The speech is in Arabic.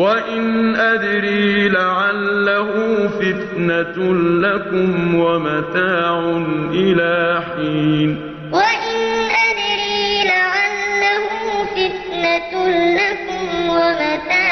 وَإِنْ أَدْرِي لَعَلَّهُ فِتْنَةٌ لَّكُمْ وَمَتَاعٌ إِلَىٰ حِينٍ وَإِنْ أَدْرِي لَعَلَّهُ فِتْنَةٌ لَّكُمْ وَمَتَاعٌ